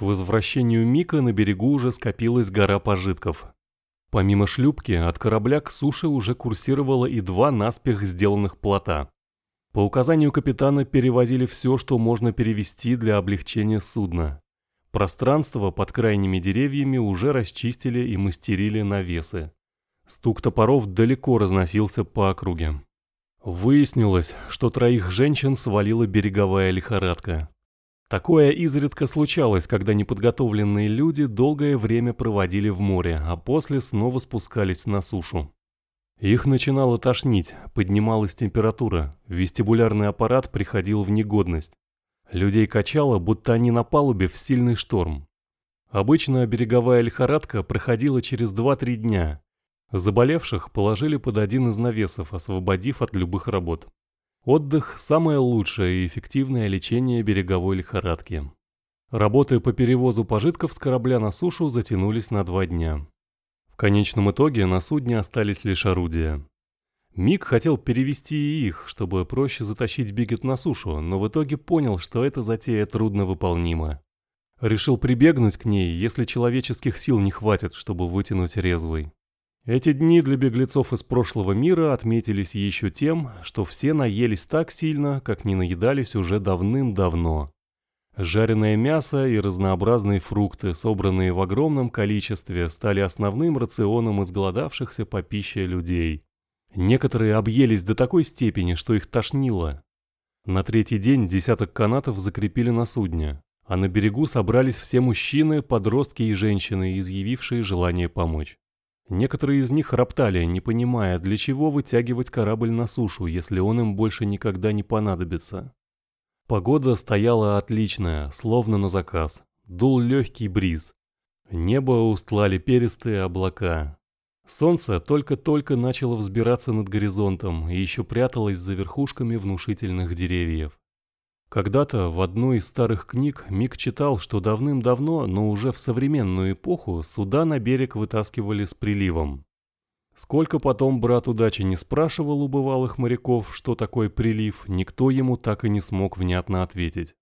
К возвращению Мика на берегу уже скопилась гора пожитков. Помимо шлюпки, от корабля к суше уже курсировало и два наспех сделанных плота. По указанию капитана перевозили все, что можно перевести для облегчения судна. Пространство под крайними деревьями уже расчистили и мастерили навесы. Стук топоров далеко разносился по округе. Выяснилось, что троих женщин свалила береговая лихорадка. Такое изредка случалось, когда неподготовленные люди долгое время проводили в море, а после снова спускались на сушу. Их начинало тошнить, поднималась температура, вестибулярный аппарат приходил в негодность. Людей качало, будто они на палубе в сильный шторм. Обычно береговая лихорадка проходила через 2-3 дня. Заболевших положили под один из навесов, освободив от любых работ. Отдых – самое лучшее и эффективное лечение береговой лихорадки. Работы по перевозу пожитков с корабля на сушу затянулись на два дня. В конечном итоге на судне остались лишь орудия. Мик хотел перевести их, чтобы проще затащить Бигет на сушу, но в итоге понял, что эта затея трудновыполнима. Решил прибегнуть к ней, если человеческих сил не хватит, чтобы вытянуть резвый. Эти дни для беглецов из прошлого мира отметились еще тем, что все наелись так сильно, как не наедались уже давным-давно. Жареное мясо и разнообразные фрукты, собранные в огромном количестве, стали основным рационом изголодавшихся по пище людей. Некоторые объелись до такой степени, что их тошнило. На третий день десяток канатов закрепили на судне, а на берегу собрались все мужчины, подростки и женщины, изъявившие желание помочь. Некоторые из них роптали, не понимая, для чего вытягивать корабль на сушу, если он им больше никогда не понадобится. Погода стояла отличная, словно на заказ. Дул легкий бриз. Небо устлали перистые облака. Солнце только-только начало взбираться над горизонтом и еще пряталось за верхушками внушительных деревьев. Когда-то в одной из старых книг Мик читал, что давным-давно, но уже в современную эпоху, суда на берег вытаскивали с приливом. Сколько потом брат удачи не спрашивал у бывалых моряков, что такое прилив, никто ему так и не смог внятно ответить.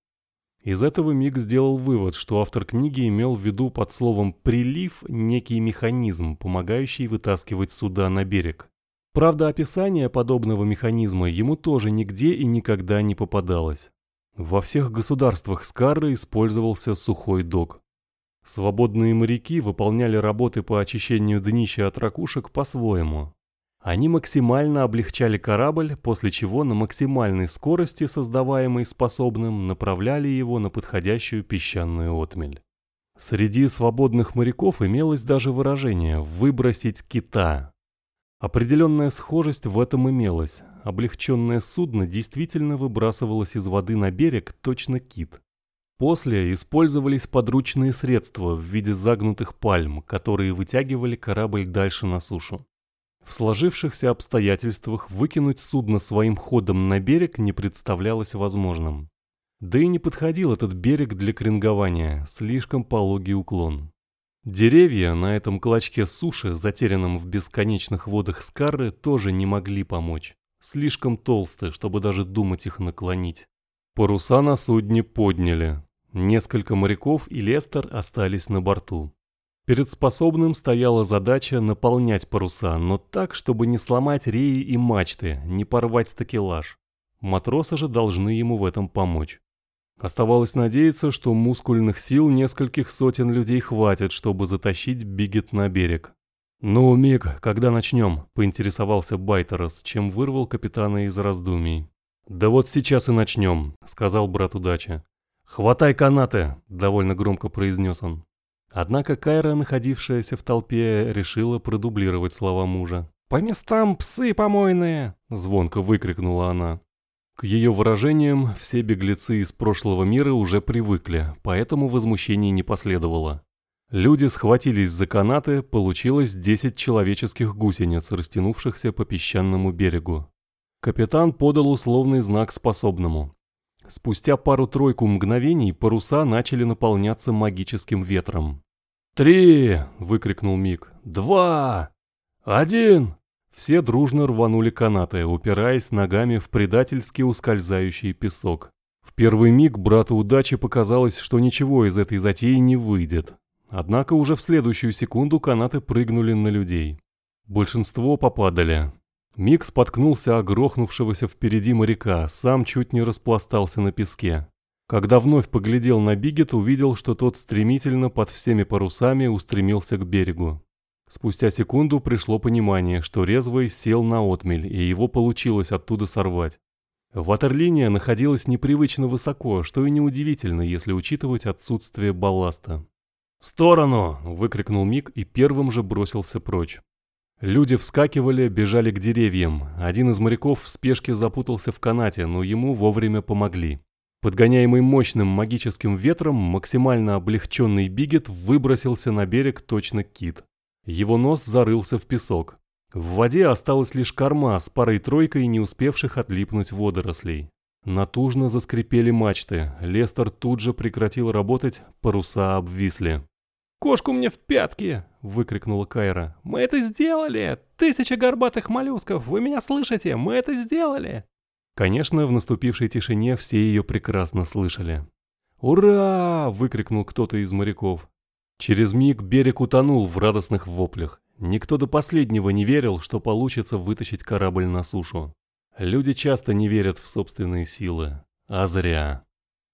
Из этого Мик сделал вывод, что автор книги имел в виду под словом «прилив» некий механизм, помогающий вытаскивать суда на берег. Правда, описание подобного механизма ему тоже нигде и никогда не попадалось. Во всех государствах Скарры использовался сухой док. Свободные моряки выполняли работы по очищению днища от ракушек по-своему. Они максимально облегчали корабль, после чего на максимальной скорости, создаваемой способным, направляли его на подходящую песчаную отмель. Среди свободных моряков имелось даже выражение «выбросить кита». Определенная схожесть в этом имелась. Облегченное судно действительно выбрасывалось из воды на берег точно кит. После использовались подручные средства в виде загнутых пальм, которые вытягивали корабль дальше на сушу. В сложившихся обстоятельствах выкинуть судно своим ходом на берег не представлялось возможным. Да и не подходил этот берег для кренгования, слишком пологий уклон. Деревья на этом клочке суши, затерянном в бесконечных водах Скарры, тоже не могли помочь. Слишком толстые, чтобы даже думать их наклонить. Паруса на судне подняли. Несколько моряков и Лестер остались на борту. Перед способным стояла задача наполнять паруса, но так, чтобы не сломать реи и мачты, не порвать такелаж. Матросы же должны ему в этом помочь. Оставалось надеяться, что мускульных сил нескольких сотен людей хватит, чтобы затащить Бигет на берег. «Ну, Мик, когда начнем?» – поинтересовался Байтерос, чем вырвал капитана из раздумий. «Да вот сейчас и начнем», – сказал брат удачи. «Хватай канаты!» – довольно громко произнес он. Однако Кайра, находившаяся в толпе, решила продублировать слова мужа. «По местам, псы помойные!» – звонко выкрикнула она. К ее выражениям все беглецы из прошлого мира уже привыкли, поэтому возмущений не последовало. Люди схватились за канаты, получилось 10 человеческих гусениц, растянувшихся по песчаному берегу. Капитан подал условный знак способному. Спустя пару-тройку мгновений паруса начали наполняться магическим ветром. «Три!» – выкрикнул Мик. «Два! Один!» Все дружно рванули канаты, упираясь ногами в предательски ускользающий песок. В первый миг брату удачи показалось, что ничего из этой затеи не выйдет. Однако уже в следующую секунду канаты прыгнули на людей. Большинство попадали. Миг споткнулся о грохнувшегося впереди моряка, сам чуть не распластался на песке. Когда вновь поглядел на Бигет, увидел, что тот стремительно под всеми парусами устремился к берегу. Спустя секунду пришло понимание, что резвый сел на отмель, и его получилось оттуда сорвать. Ватерлиния находилась непривычно высоко, что и неудивительно, если учитывать отсутствие балласта. «В сторону!» – выкрикнул Мик и первым же бросился прочь. Люди вскакивали, бежали к деревьям. Один из моряков в спешке запутался в канате, но ему вовремя помогли. Подгоняемый мощным магическим ветром, максимально облегченный Бигет выбросился на берег точно кит. Его нос зарылся в песок. В воде осталась лишь корма с парой-тройкой не успевших отлипнуть водорослей. Натужно заскрипели мачты, Лестер тут же прекратил работать, паруса обвисли. «Кошку мне в пятки!» — выкрикнула Кайра. «Мы это сделали! Тысяча горбатых моллюсков! Вы меня слышите? Мы это сделали!» Конечно, в наступившей тишине все ее прекрасно слышали. «Ура!» — выкрикнул кто-то из моряков. Через миг берег утонул в радостных воплях. Никто до последнего не верил, что получится вытащить корабль на сушу. Люди часто не верят в собственные силы. А зря.